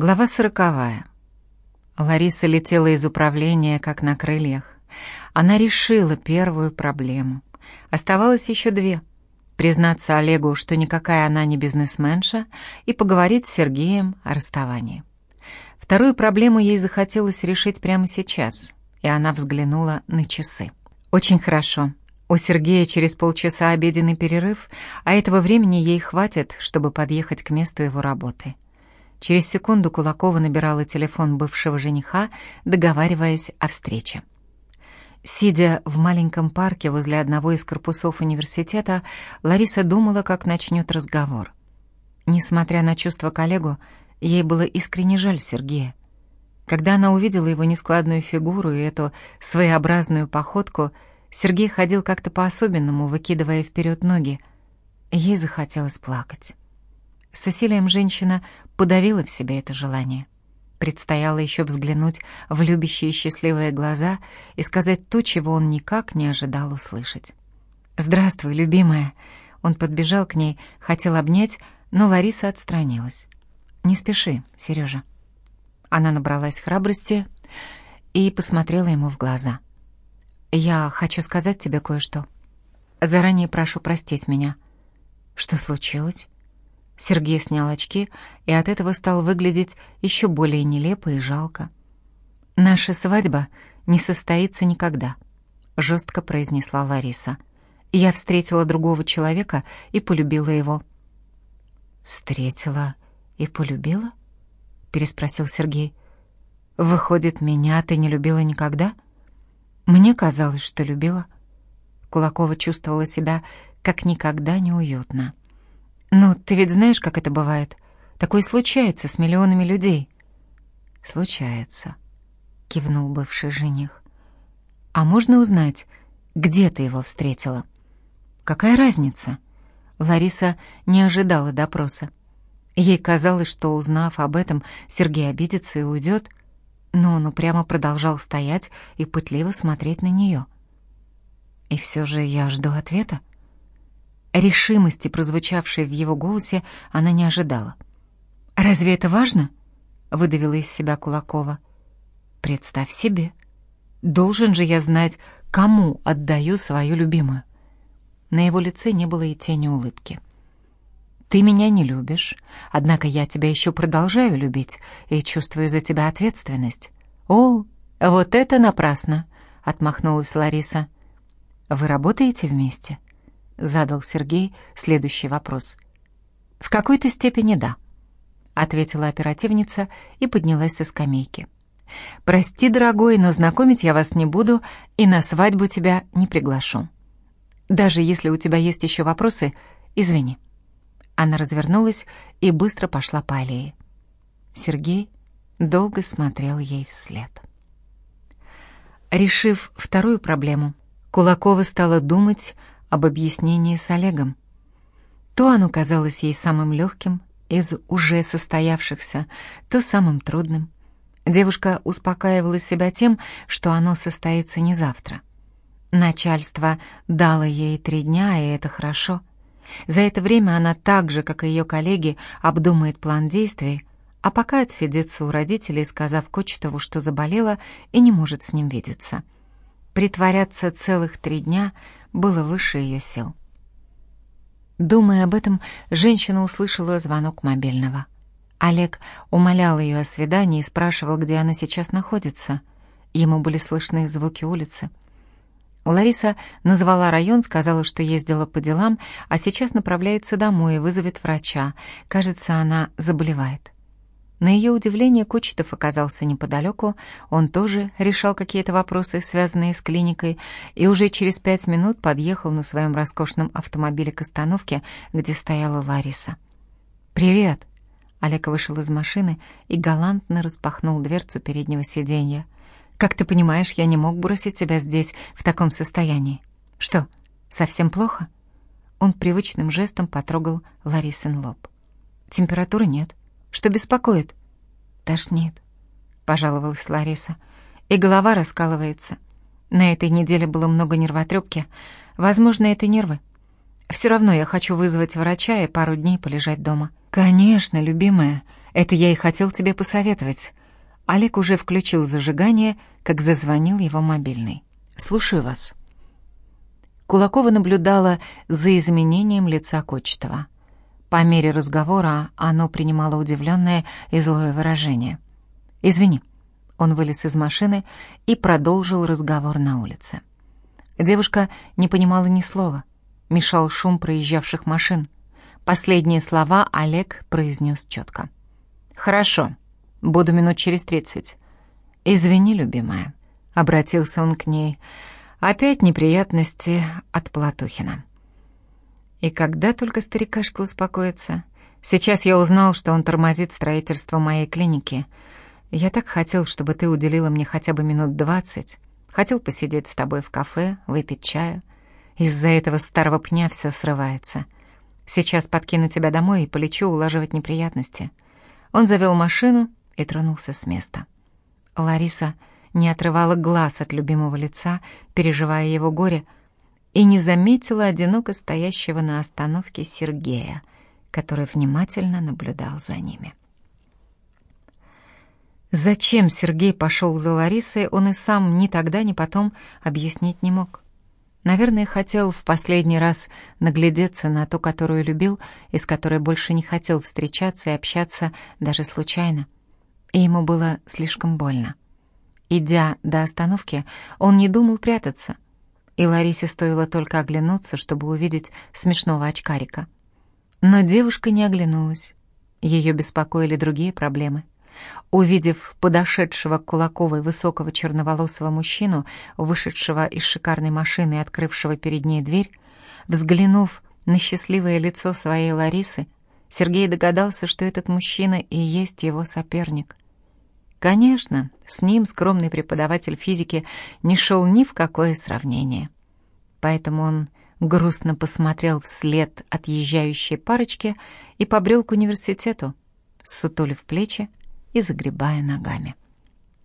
Глава сороковая. Лариса летела из управления, как на крыльях. Она решила первую проблему. Оставалось еще две. Признаться Олегу, что никакая она не бизнесменша, и поговорить с Сергеем о расставании. Вторую проблему ей захотелось решить прямо сейчас, и она взглянула на часы. Очень хорошо. У Сергея через полчаса обеденный перерыв, а этого времени ей хватит, чтобы подъехать к месту его работы. Через секунду Кулакова набирала телефон бывшего жениха, договариваясь о встрече. Сидя в маленьком парке возле одного из корпусов университета, Лариса думала, как начнет разговор. Несмотря на чувства коллегу, ей было искренне жаль Сергея. Когда она увидела его нескладную фигуру и эту своеобразную походку — Сергей ходил как-то по-особенному, выкидывая вперед ноги. Ей захотелось плакать. С усилием женщина подавила в себе это желание. Предстояло еще взглянуть в любящие счастливые глаза и сказать то, чего он никак не ожидал услышать. «Здравствуй, любимая!» Он подбежал к ней, хотел обнять, но Лариса отстранилась. «Не спеши, Сережа». Она набралась храбрости и посмотрела ему в глаза. «Я хочу сказать тебе кое-что. Заранее прошу простить меня». «Что случилось?» Сергей снял очки и от этого стал выглядеть еще более нелепо и жалко. «Наша свадьба не состоится никогда», — жестко произнесла Лариса. «Я встретила другого человека и полюбила его». «Встретила и полюбила?» — переспросил Сергей. «Выходит, меня ты не любила никогда?» Мне казалось, что любила. Кулакова чувствовала себя как никогда неуютно. «Ну, ты ведь знаешь, как это бывает? Такое случается с миллионами людей». «Случается», — кивнул бывший жених. «А можно узнать, где ты его встретила?» «Какая разница?» Лариса не ожидала допроса. Ей казалось, что, узнав об этом, Сергей обидится и уйдет, но он упрямо продолжал стоять и пытливо смотреть на нее. И все же я жду ответа. Решимости, прозвучавшей в его голосе, она не ожидала. «Разве это важно?» — выдавила из себя Кулакова. «Представь себе. Должен же я знать, кому отдаю свою любимую». На его лице не было и тени улыбки. Ты меня не любишь, однако я тебя еще продолжаю любить и чувствую за тебя ответственность. О, вот это напрасно, отмахнулась Лариса. Вы работаете вместе? Задал Сергей следующий вопрос. В какой-то степени да, ответила оперативница и поднялась со скамейки. Прости, дорогой, но знакомить я вас не буду и на свадьбу тебя не приглашу. Даже если у тебя есть еще вопросы, извини. Она развернулась и быстро пошла по аллее. Сергей долго смотрел ей вслед. Решив вторую проблему, Кулакова стала думать об объяснении с Олегом. То оно казалось ей самым легким из уже состоявшихся, то самым трудным. Девушка успокаивала себя тем, что оно состоится не завтра. Начальство дало ей три дня, и это хорошо. За это время она так же, как и ее коллеги, обдумает план действий, а пока отсидится у родителей, сказав Кочетову, что заболела и не может с ним видеться. Притворяться целых три дня было выше ее сил. Думая об этом, женщина услышала звонок мобильного. Олег умолял ее о свидании и спрашивал, где она сейчас находится. Ему были слышны звуки улицы. Лариса назвала район, сказала, что ездила по делам, а сейчас направляется домой и вызовет врача. Кажется, она заболевает. На ее удивление Кочетов оказался неподалеку, он тоже решал какие-то вопросы, связанные с клиникой, и уже через пять минут подъехал на своем роскошном автомобиле к остановке, где стояла Лариса. «Привет!» Олег вышел из машины и галантно распахнул дверцу переднего сиденья. Как ты понимаешь, я не мог бросить тебя здесь в таком состоянии. Что, совсем плохо?» Он привычным жестом потрогал Ларисин лоб. «Температуры нет. Что беспокоит?» «Тошнит», — пожаловалась Лариса. «И голова раскалывается. На этой неделе было много нервотрепки. Возможно, это нервы. Все равно я хочу вызвать врача и пару дней полежать дома». «Конечно, любимая», Это я и хотел тебе посоветовать. Олег уже включил зажигание, как зазвонил его мобильный. Слушаю вас. Кулакова наблюдала за изменением лица Кочетова. По мере разговора оно принимало удивленное и злое выражение. «Извини». Он вылез из машины и продолжил разговор на улице. Девушка не понимала ни слова. Мешал шум проезжавших машин. Последние слова Олег произнес четко. «Хорошо. Буду минут через тридцать. Извини, любимая». Обратился он к ней. Опять неприятности от Платухина. И когда только старикашка успокоится? Сейчас я узнал, что он тормозит строительство моей клиники. Я так хотел, чтобы ты уделила мне хотя бы минут двадцать. Хотел посидеть с тобой в кафе, выпить чаю. Из-за этого старого пня все срывается. Сейчас подкину тебя домой и полечу улаживать неприятности. Он завел машину и тронулся с места. Лариса не отрывала глаз от любимого лица, переживая его горе, и не заметила одиноко стоящего на остановке Сергея, который внимательно наблюдал за ними. Зачем Сергей пошел за Ларисой, он и сам ни тогда, ни потом объяснить не мог. Наверное, хотел в последний раз наглядеться на ту, которую любил, и с которой больше не хотел встречаться и общаться даже случайно. И ему было слишком больно. Идя до остановки, он не думал прятаться, и Ларисе стоило только оглянуться, чтобы увидеть смешного очкарика. Но девушка не оглянулась. Ее беспокоили другие проблемы. Увидев подошедшего к Кулаковой высокого черноволосого мужчину, вышедшего из шикарной машины и открывшего перед ней дверь, взглянув на счастливое лицо своей Ларисы, Сергей догадался, что этот мужчина и есть его соперник — Конечно, с ним скромный преподаватель физики не шел ни в какое сравнение. Поэтому он грустно посмотрел вслед отъезжающей парочки и побрел к университету, сутулив плечи и загребая ногами.